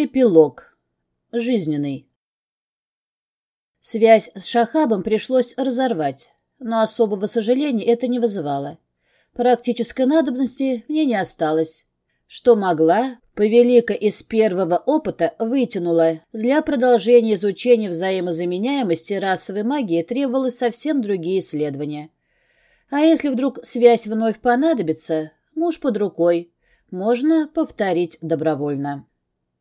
Эпилог. Жизненный. Связь с Шахабом пришлось разорвать, но особого сожаления это не вызывало. Практической надобности мне не осталось. Что могла, Повелика из первого опыта вытянула. Для продолжения изучения взаимозаменяемости расовой магии требовалось совсем другие исследования. А если вдруг связь вновь понадобится, муж под рукой. Можно повторить добровольно.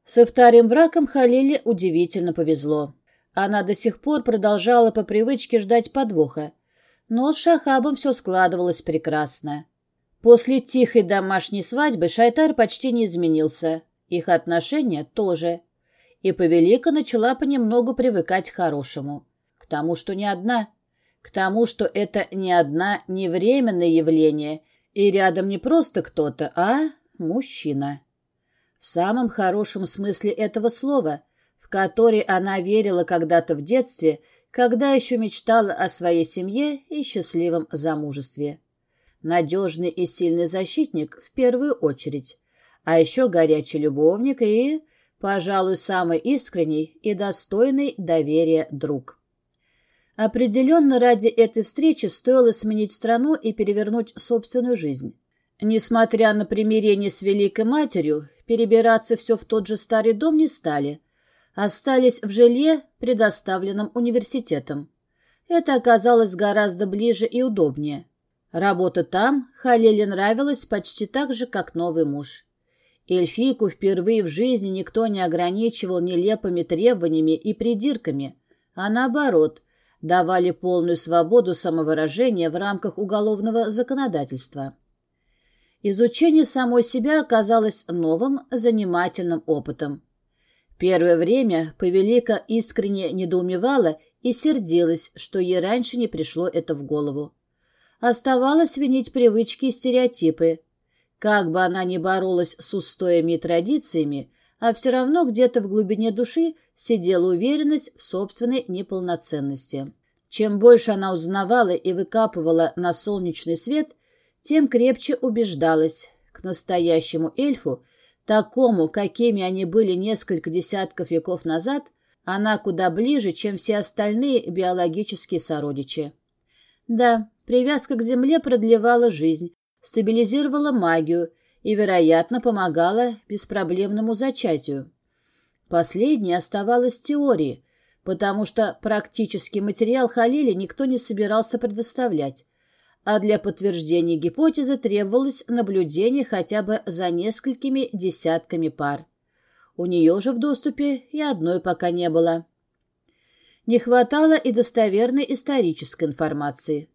Со вторым браком Халиле удивительно повезло. Она до сих пор продолжала по привычке ждать подвоха. Но с Шахабом все складывалось прекрасно. После тихой домашней свадьбы Шайтар почти не изменился. Их отношения тоже. И Повелика начала понемногу привыкать к хорошему. К тому, что не одна. К тому, что это не одна, не временное явление. И рядом не просто кто-то, а мужчина. В самом хорошем смысле этого слова, в который она верила когда-то в детстве, когда еще мечтала о своей семье и счастливом замужестве. Надежный и сильный защитник в первую очередь, а еще горячий любовник и, пожалуй, самый искренний и достойный доверия друг. Определенно ради этой встречи стоило сменить страну и перевернуть собственную жизнь. Несмотря на примирение с Великой Матерью, перебираться все в тот же старый дом не стали. Остались в жилье, предоставленном университетом. Это оказалось гораздо ближе и удобнее. Работа там Халиле нравилась почти так же, как новый муж. Эльфийку впервые в жизни никто не ограничивал нелепыми требованиями и придирками, а наоборот, давали полную свободу самовыражения в рамках уголовного законодательства. Изучение самой себя оказалось новым, занимательным опытом. Первое время Повелика искренне недоумевала и сердилась, что ей раньше не пришло это в голову. Оставалось винить привычки и стереотипы. Как бы она ни боролась с устоями и традициями, а все равно где-то в глубине души сидела уверенность в собственной неполноценности. Чем больше она узнавала и выкапывала на солнечный свет, тем крепче убеждалась, к настоящему эльфу, такому, какими они были несколько десятков веков назад, она куда ближе, чем все остальные биологические сородичи. Да, привязка к земле продлевала жизнь, стабилизировала магию и, вероятно, помогала беспроблемному зачатию. Последнее оставалось теорией, потому что практический материал Халили никто не собирался предоставлять, а для подтверждения гипотезы требовалось наблюдение хотя бы за несколькими десятками пар. У нее же в доступе и одной пока не было. Не хватало и достоверной исторической информации.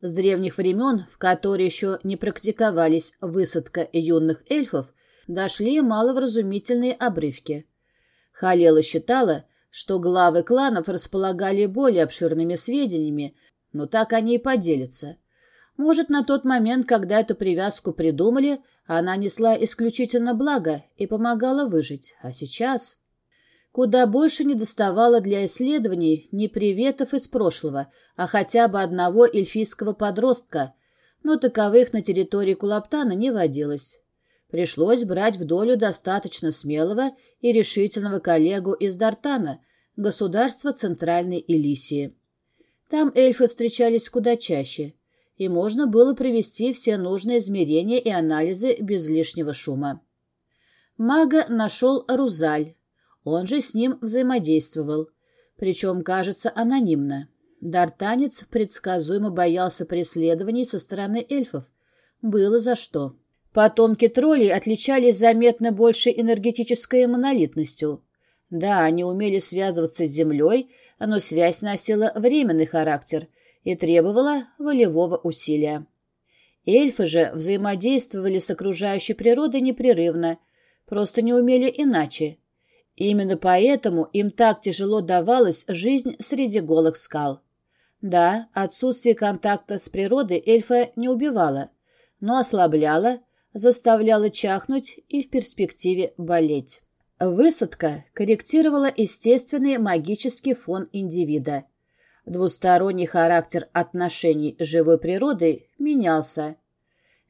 С древних времен, в которые еще не практиковались высадка юных эльфов, дошли маловразумительные обрывки. Халела считала, что главы кланов располагали более обширными сведениями, но так они и поделятся – может, на тот момент, когда эту привязку придумали, она несла исключительно благо и помогала выжить. А сейчас... Куда больше не доставало для исследований не приветов из прошлого, а хотя бы одного эльфийского подростка, но таковых на территории Кулаптана не водилось. Пришлось брать в долю достаточно смелого и решительного коллегу из Дартана, государства Центральной Элисии. Там эльфы встречались куда чаще, и можно было провести все нужные измерения и анализы без лишнего шума. Мага нашел Рузаль, он же с ним взаимодействовал, причем, кажется, анонимно. Дартанец предсказуемо боялся преследований со стороны эльфов. Было за что. Потомки троллей отличались заметно большей энергетической монолитностью. Да, они умели связываться с землей, но связь носила временный характер и требовала волевого усилия. Эльфы же взаимодействовали с окружающей природой непрерывно, просто не умели иначе. Именно поэтому им так тяжело давалась жизнь среди голых скал. Да, отсутствие контакта с природой эльфа не убивало, но ослабляло, заставляло чахнуть и в перспективе болеть. Высадка корректировала естественный магический фон индивида – Двусторонний характер отношений с живой природой менялся.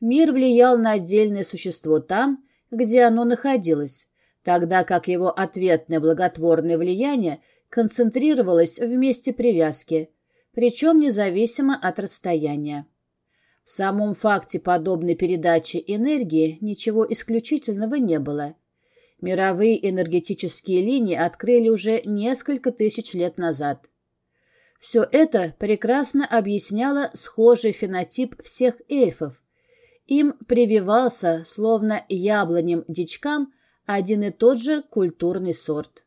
Мир влиял на отдельное существо там, где оно находилось, тогда как его ответное благотворное влияние концентрировалось в месте привязки, причем независимо от расстояния. В самом факте подобной передачи энергии ничего исключительного не было. Мировые энергетические линии открыли уже несколько тысяч лет назад. Все это прекрасно объясняло схожий фенотип всех эльфов. Им прививался, словно яблоням дичкам, один и тот же культурный сорт.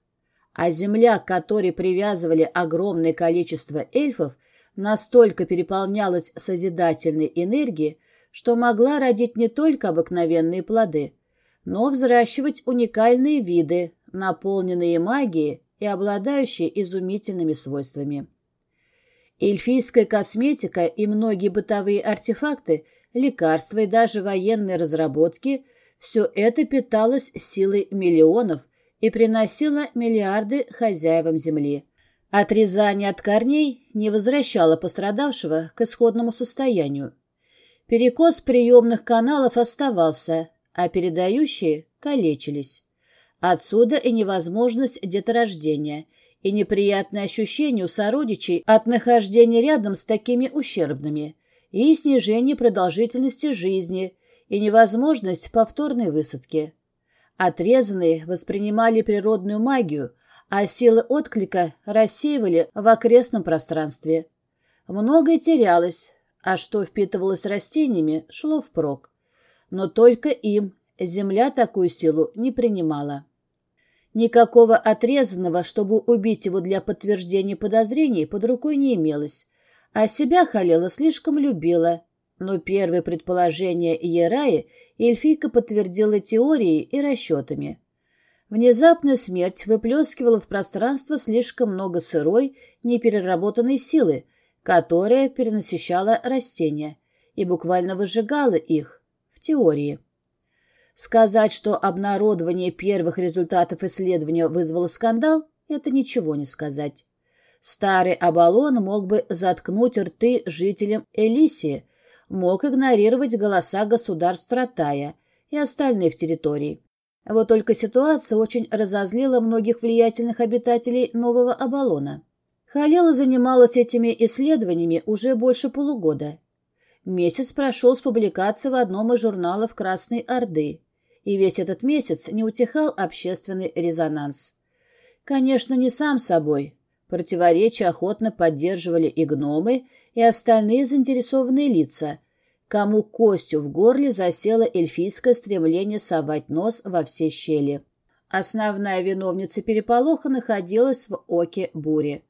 А земля, к которой привязывали огромное количество эльфов, настолько переполнялась созидательной энергией, что могла родить не только обыкновенные плоды, но взращивать уникальные виды, наполненные магией и обладающие изумительными свойствами. Эльфийская косметика и многие бытовые артефакты, лекарства и даже военные разработки – все это питалось силой миллионов и приносило миллиарды хозяевам земли. Отрезание от корней не возвращало пострадавшего к исходному состоянию. Перекос приемных каналов оставался, а передающие калечились. Отсюда и невозможность деторождения, и неприятное ощущение у сородичей от нахождения рядом с такими ущербными, и снижение продолжительности жизни, и невозможность повторной высадки. Отрезанные воспринимали природную магию, а силы отклика рассеивали в окрестном пространстве. Многое терялось, а что впитывалось растениями, шло впрок. Но только им земля такую силу не принимала. Никакого отрезанного, чтобы убить его для подтверждения подозрений, под рукой не имелось, а себя Халела слишком любила, но первые предположения Ераи эльфийка подтвердила теорией и расчетами. Внезапная смерть выплескивала в пространство слишком много сырой, непереработанной силы, которая перенасыщала растения и буквально выжигала их, в теории. Сказать, что обнародование первых результатов исследования вызвало скандал, это ничего не сказать. Старый Абалон мог бы заткнуть рты жителям Элисии, мог игнорировать голоса государств Ротая и остальных территорий. Вот только ситуация очень разозлила многих влиятельных обитателей Нового Абалона. Халела занималась этими исследованиями уже больше полугода. Месяц прошел с публикации в одном из журналов Красной Орды, и весь этот месяц не утихал общественный резонанс. Конечно, не сам собой. Противоречия охотно поддерживали и гномы, и остальные заинтересованные лица – кому костью в горле засело эльфийское стремление совать нос во все щели. Основная виновница переполоха находилась в оке бури.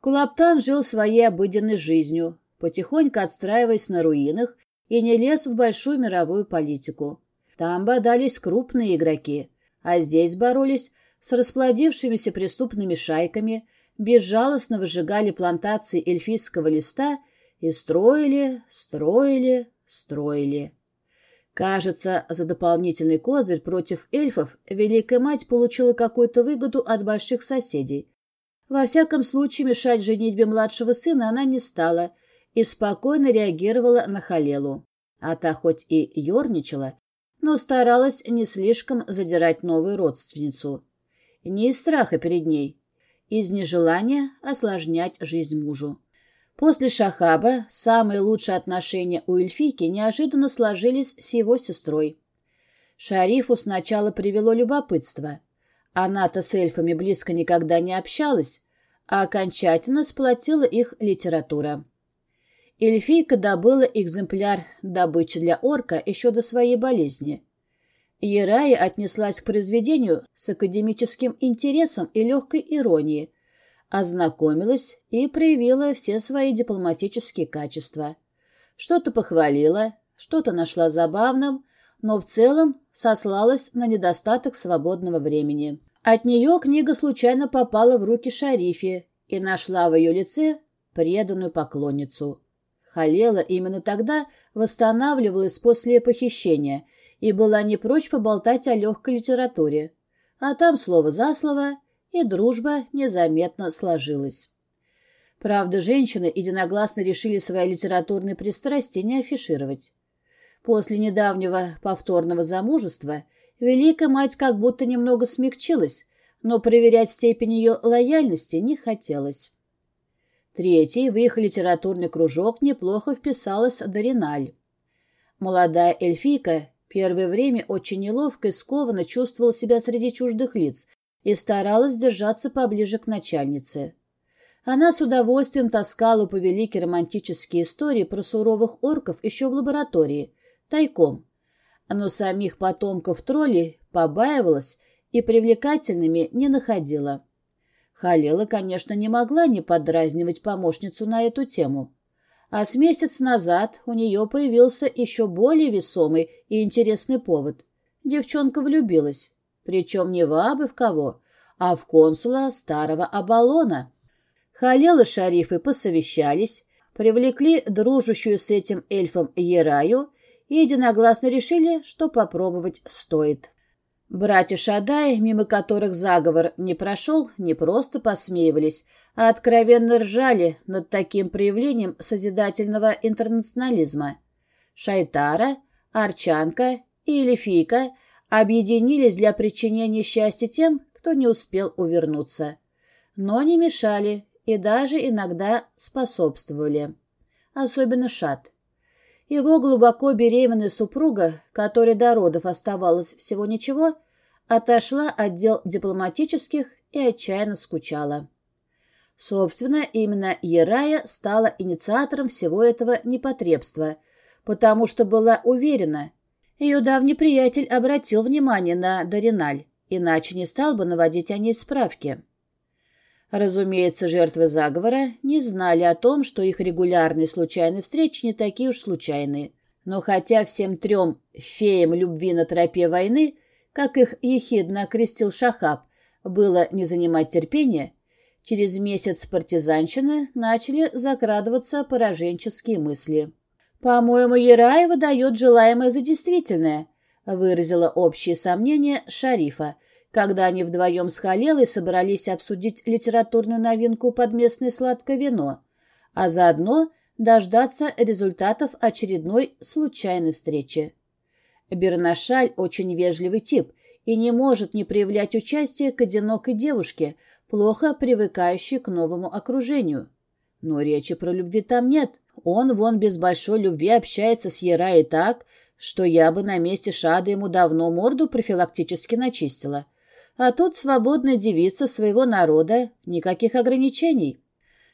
Кулаптан жил своей обыденной жизнью, потихоньку отстраиваясь на руинах и не лез в большую мировую политику. Там бодались крупные игроки, а здесь боролись с расплодившимися преступными шайками, безжалостно выжигали плантации эльфийского листа и строили, строили, строили. Кажется, за дополнительный козырь против эльфов Великая Мать получила какую-то выгоду от больших соседей. Во всяком случае, мешать женитьбе младшего сына она не стала и спокойно реагировала на Халелу. А та хоть и ерничала, но старалась не слишком задирать новую родственницу. Не из страха перед ней, из нежелания осложнять жизнь мужу. После Шахаба самые лучшие отношения у эльфийки неожиданно сложились с его сестрой. Шарифу сначала привело любопытство. Она-то с эльфами близко никогда не общалась, а окончательно сплотила их литература. Эльфийка добыла экземпляр добычи для орка еще до своей болезни. Ерая отнеслась к произведению с академическим интересом и легкой иронией, ознакомилась и проявила все свои дипломатические качества. Что-то похвалила, что-то нашла забавным, но в целом сослалась на недостаток свободного времени. От нее книга случайно попала в руки шарифе и нашла в ее лице преданную поклонницу. Халела именно тогда восстанавливалась после похищения и была не прочь поболтать о легкой литературе. А там слово за слово — и дружба незаметно сложилась. Правда, женщины единогласно решили свои литературные пристрастия не афишировать. После недавнего повторного замужества Великая мать как будто немного смягчилась, но проверять степень ее лояльности не хотелось. Третий, в их литературный кружок, неплохо вписалась Дориналь. Молодая эльфийка первое время очень неловко и скованно чувствовала себя среди чуждых лиц и старалась держаться поближе к начальнице. Она с удовольствием таскала по великие романтические истории про суровых орков еще в лаборатории, тайком. Но самих потомков троллей побаивалась и привлекательными не находила. Халила, конечно, не могла не подразнивать помощницу на эту тему. А с месяц назад у нее появился еще более весомый и интересный повод. Девчонка влюбилась. Причем не в абы в кого, а в консула старого Абалона. Халел и шарифы посовещались, привлекли дружащую с этим эльфом Ераю и единогласно решили, что попробовать стоит. Братья Шадай, мимо которых заговор не прошел, не просто посмеивались, а откровенно ржали над таким проявлением созидательного интернационализма. Шайтара, Арчанка и Элифийка объединились для причинения счастья тем, кто не успел увернуться. Но не мешали и даже иногда способствовали. Особенно Шат. Его глубоко беременная супруга, которой до родов оставалось всего ничего, отошла от дел дипломатических и отчаянно скучала. Собственно, именно Ерая стала инициатором всего этого непотребства, потому что была уверена, ее давний приятель обратил внимание на Дориналь, иначе не стал бы наводить о ней справки. Разумеется, жертвы заговора не знали о том, что их регулярные случайные встречи не такие уж случайные. Но хотя всем трем феям любви на тропе войны, как их ехидно окрестил Шахаб, было не занимать терпения, через месяц партизанщины начали закрадываться пораженческие мысли. «По-моему, Яраева дает желаемое за действительное», выразила общие сомнения Шарифа, когда они вдвоем с Халелой собрались обсудить литературную новинку под местное сладкое вино, а заодно дождаться результатов очередной случайной встречи. Бернашаль очень вежливый тип и не может не проявлять участие к одинокой девушке, плохо привыкающей к новому окружению. Но речи про любви там нет. Он вон без большой любви общается с Ярой так, что я бы на месте Шада ему давно морду профилактически начистила. А тут свободная девица своего народа, никаких ограничений.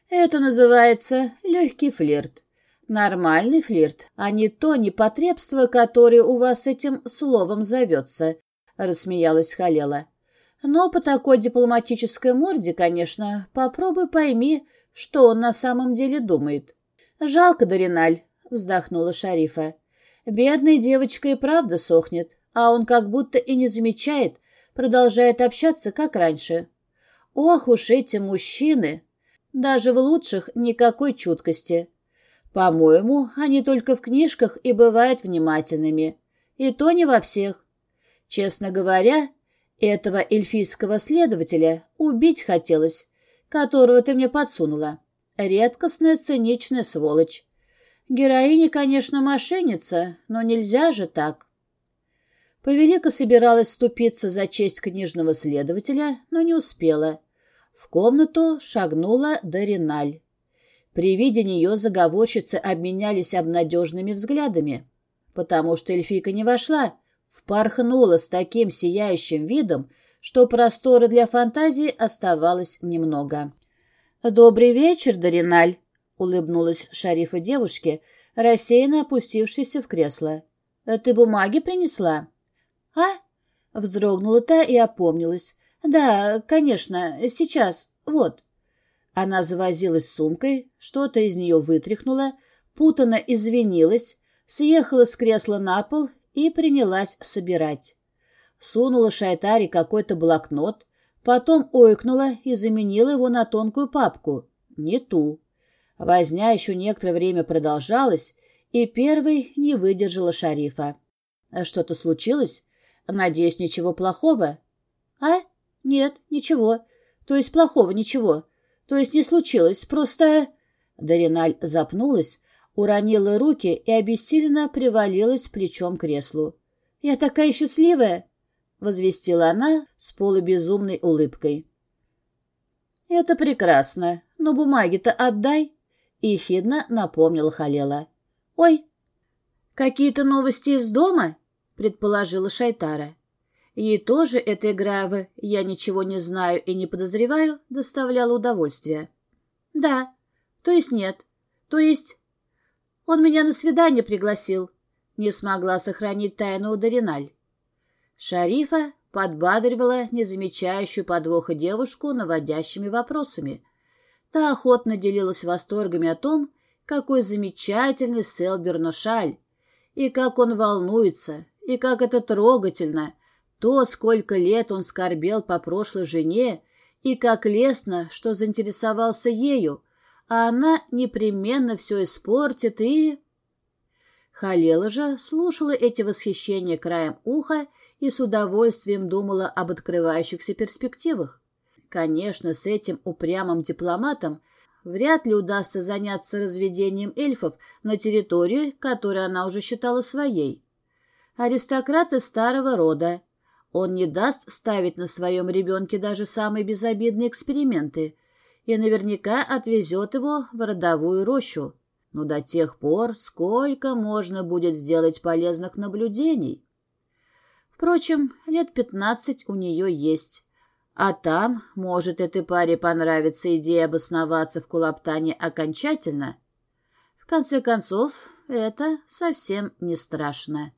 Это называется легкий флирт. Нормальный флирт, а не то непотребство, которое у вас этим словом зовется, — рассмеялась Халела. Но по такой дипломатической морде, конечно, попробуй пойми, что он на самом деле думает. Жалко, Дориналь, — вздохнула Шарифа. Бедная девочка и правда сохнет, а он как будто и не замечает, продолжает общаться, как раньше. Ох уж эти мужчины! Даже в лучших никакой чуткости. По-моему, они только в книжках и бывают внимательными. И то не во всех. Честно говоря, этого эльфийского следователя убить хотелось, которого ты мне подсунула. Редкостная циничная сволочь. Героиня, конечно, мошенница, но нельзя же так. Повелика собиралась вступиться за честь книжного следователя, но не успела. В комнату шагнула Дориналь. При виде нее заговорщицы обменялись обнадежными взглядами, потому что эльфийка не вошла, впорхнула с таким сияющим видом, что простора для фантазии оставалось немного. «Добрый вечер, Дориналь!» — улыбнулась шарифа девушке, рассеянно опустившейся в кресло. «Ты бумаги принесла?» «А?» — вздрогнула та и опомнилась. «Да, конечно, сейчас, вот». Она завозилась сумкой, что-то из нее вытряхнула, путано извинилась, съехала с кресла на пол и принялась собирать. Сунула Шайтаре какой-то блокнот, потом ойкнула и заменила его на тонкую папку. Не ту. Возня еще некоторое время продолжалась, и первой не выдержала шарифа. «Что-то случилось?» Надеюсь, ничего плохого? А? Нет, ничего. То есть плохого ничего. То есть не случилось, просто... Дориналь запнулась, уронила руки и обессиленно привалилась плечом к креслу. «Я такая счастливая!» возвестила она с полубезумной улыбкой. «Это прекрасно, но бумаги-то отдай», — ехидно напомнила Халела. «Ой, какие-то новости из дома?» — предположила Шайтара. Ей тоже эта игра в «я ничего не знаю и не подозреваю» доставляла удовольствие. «Да, то есть нет, то есть...» «Он меня на свидание пригласил», — не смогла сохранить тайну Дариналь. Шарифа подбадривала незамечающую подвоха девушку наводящими вопросами. Та охотно делилась восторгами о том, какой замечательный Селберно шаль, и как он волнуется, и как это трогательно, то, сколько лет он скорбел по прошлой жене, и как лестно, что заинтересовался ею, а она непременно все испортит и... Халела же слушала эти восхищения краем уха и с удовольствием думала об открывающихся перспективах. Конечно, с этим упрямым дипломатом вряд ли удастся заняться разведением эльфов на территории, которую она уже считала своей. Аристократы старого рода, он не даст ставить на своем ребенке даже самые безобидные эксперименты и наверняка отвезет его в родовую рощу. Но до тех пор сколько можно будет сделать полезных наблюдений? Впрочем, лет пятнадцать у нее есть. А там, может, этой паре понравится идея обосноваться в Кулаптане окончательно. В конце концов, это совсем не страшно.